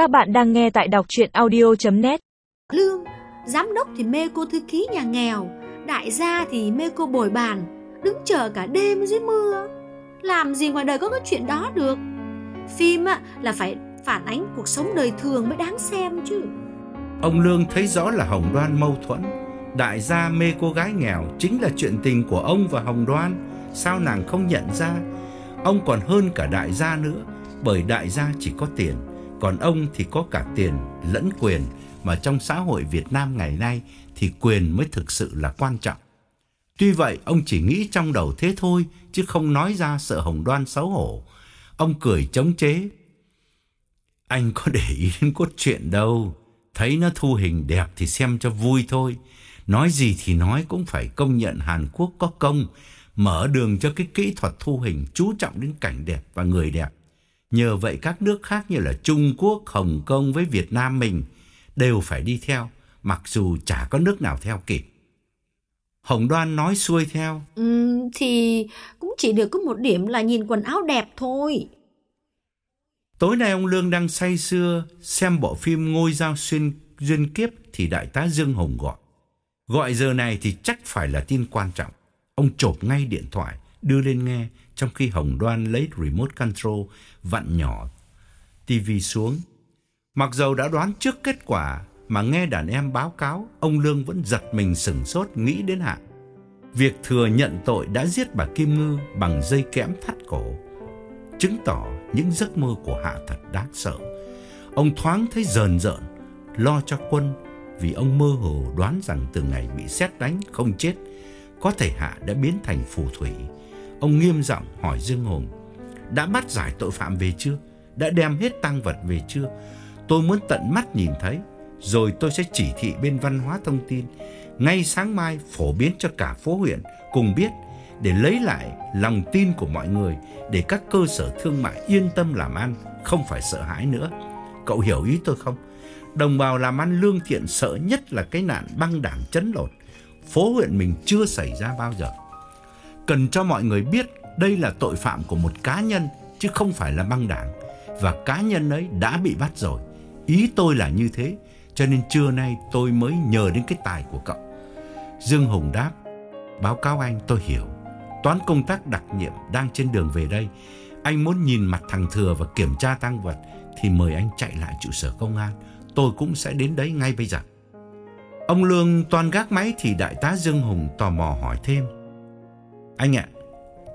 Các bạn đang nghe tại đọc chuyện audio.net Lương, giám đốc thì mê cô thư ký nhà nghèo, đại gia thì mê cô bồi bàn, đứng chờ cả đêm dưới mưa. Làm gì ngoài đời có cái chuyện đó được. Phim á, là phải phản ánh cuộc sống đời thường mới đáng xem chứ. Ông Lương thấy rõ là Hồng Đoan mâu thuẫn. Đại gia mê cô gái nghèo chính là chuyện tình của ông và Hồng Đoan. Sao nàng không nhận ra? Ông còn hơn cả đại gia nữa, bởi đại gia chỉ có tiền, còn ông thì có cả tiền lẫn quyền, mà trong xã hội Việt Nam ngày nay thì quyền mới thực sự là quan trọng. Tuy vậy, ông chỉ nghĩ trong đầu thế thôi, chứ không nói ra sợ Hồng Đoan xấu hổ. Ông cười chống chế. Anh có để ý đến cốt truyện đâu. Thấy nó thu hình đẹp thì xem cho vui thôi. Nói gì thì nói cũng phải công nhận Hàn Quốc có công, mở đường cho cái kỹ thuật thu hình chú trọng đến cảnh đẹp và người đẹp. Nhờ vậy các nước khác như là Trung Quốc, Hồng Kông với Việt Nam mình đều phải đi theo, mặc dù chả có nước nào theo kịp. Hồng Đoan nói xuôi theo. Ừ, thì cũng chỉ được có một điểm là nhìn quần áo đẹp thôi. Tối nay ông Lương đang say sưa xem bộ phim Ngôi Giao Xuyên Duyên Kiếp thì đại tá Dương Hồng gọi. Gọi giờ này thì chắc phải là tin quan trọng. Ông chộp ngay điện thoại, đưa lên nghe trong khi Hồng Đoan lấy remote control vặn nhỏ TV xuống. Mặc dầu đã đoán trước kết quả mà nghe đàn em báo cáo, ông Lương vẫn giật mình sừng sốt nghĩ đến Hạ. Việc thừa nhận tội đã giết bà Kim Ngư bằng dây kẽm thắt cổ, chứng tỏ những giấc mơ của Hạ thật đáng sợ. Ông thoáng thấy rờn rợn, lo cho quân vì ông mơ hồ đoán rằng từ ngày bị xét đánh không chết, có thể Hạ đã biến thành phù thủy. Ông nghiêm giọng hỏi Dương Hùng, đã bắt giải tội phạm về chưa? Đã đem hết tăng vật về chưa? Tôi muốn tận mắt nhìn thấy, rồi tôi sẽ chỉ thị bên văn hóa thông tin, ngay sáng mai phổ biến cho cả phố huyện cùng biết để lấy lại lòng tin của mọi người để các cơ sở thương mại yên tâm làm ăn, không phải sợ hãi nữa. Cậu hiểu ý tôi không? Đồng bào làm ăn lương thiện sợ nhất là cái nạn băng đảng chấn lột. Phố huyện mình chưa xảy ra bao giờ. Cần cho mọi người biết đây là tội phạm của một cá nhân chứ không phải là băng đảng và cá nhân ấy đã bị bắt rồi. Ý tôi là như thế, cho nên trưa nay tôi mới nhờ đến cái tài của cậu. Dương Hùng đáp, báo cáo anh tôi hiểu. Toán công tác đặc nhiệm đang trên đường về đây. Anh muốn nhìn mặt thằng Thừa và kiểm tra tăng vật thì mời anh chạy lại trụ sở công an. Tôi cũng sẽ đến đấy ngay bây giờ. Ông Lương toàn gác máy thì đại tá Dương Hùng tò mò hỏi thêm. Anh ạ,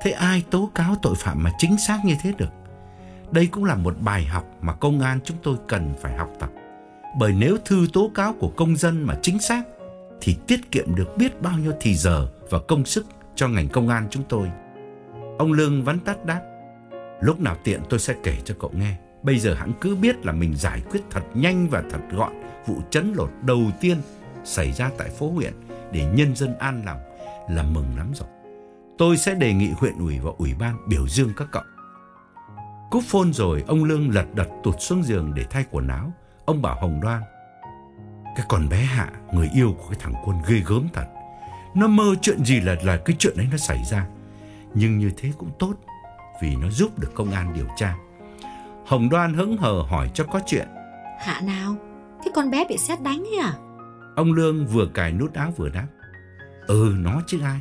thế ai tố cáo tội phạm mà chính xác như thế được? Đây cũng là một bài học mà công an chúng tôi cần phải học tập. Bởi nếu thư tố cáo của công dân mà chính xác thì tiết kiệm được biết bao nhiêu thì giờ và công sức cho ngành công an chúng tôi. Ông Lương vắn tắt đáp. Lúc nào tiện tôi sẽ kể cho cậu nghe. Bây giờ hãng cứ biết là mình giải quyết thật nhanh và thật gọn vụ chấn lột đầu tiên xảy ra tại phố huyện để nhân dân an lòng là mừng lắm rồi. Tôi sẽ đề nghị huyện ủy và ủy ban biểu dương các cậu. Cúp phone rồi, ông Lương lật đật tụt xuống giường để thay quần áo. Ông bảo Hồng Đoan, cái con bé Hạ, người yêu của cái thằng Quân ghê gớm thật. Nó mơ chuyện gì là là cái chuyện ấy nó xảy ra. Nhưng như thế cũng tốt, vì nó giúp được công an điều tra. Hồng Đoan hững hờ hỏi cho có chuyện. Hạ nào? Cái con bé bị xét đánh ấy à? Ông Lương vừa cài nút áo vừa đáp. Ừ, nó chứ ai.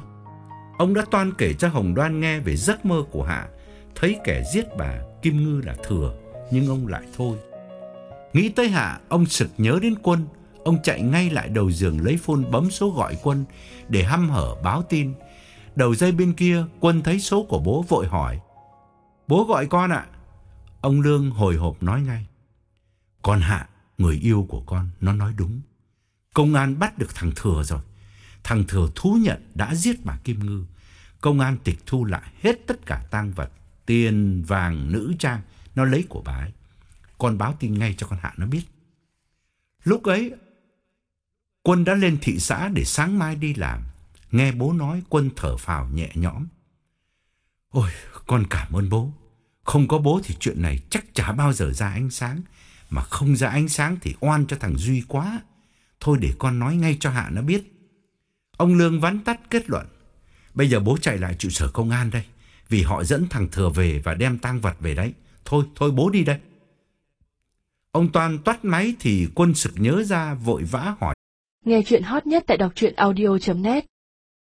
Ông đã toan kể cho Hồng Đoan nghe về giấc mơ của Hạ, thấy kẻ giết bà Kim Ngư là thừa, nhưng ông lại thôi. Nghĩ tới Hạ, ông sực nhớ đến quân, ông chạy ngay lại đầu giường lấy phone bấm số gọi quân để hăm hở báo tin. Đầu dây bên kia, quân thấy số của bố vội hỏi. Bố gọi con ạ. Ông Lương hồi hộp nói ngay. Con Hạ, người yêu của con, nó nói đúng. Công an bắt được thằng Thừa rồi. Thằng Thừa thú nhận đã giết bà Kim Ngư. Công an tịch thu lại hết tất cả tang vật, tiền, vàng, nữ trang, nó lấy của bà ấy. Con báo tin ngay cho con Hạ nó biết. Lúc ấy, Quân đã lên thị xã để sáng mai đi làm. Nghe bố nói Quân thở phào nhẹ nhõm. Ôi, con cảm ơn bố. Không có bố thì chuyện này chắc chả bao giờ ra ánh sáng. Mà không ra ánh sáng thì oan cho thằng Duy quá. Thôi để con nói ngay cho Hạ nó biết. Ông Lương vắn tắt kết luận. Bây giờ bố chạy lại trụ sở công an đây. Vì họ dẫn thằng Thừa về và đem tang vật về đấy. Thôi, thôi bố đi đây. Ông Toan toát máy thì quân sực nhớ ra vội vã hỏi. Nghe chuyện hot nhất tại đọc truyện audio.net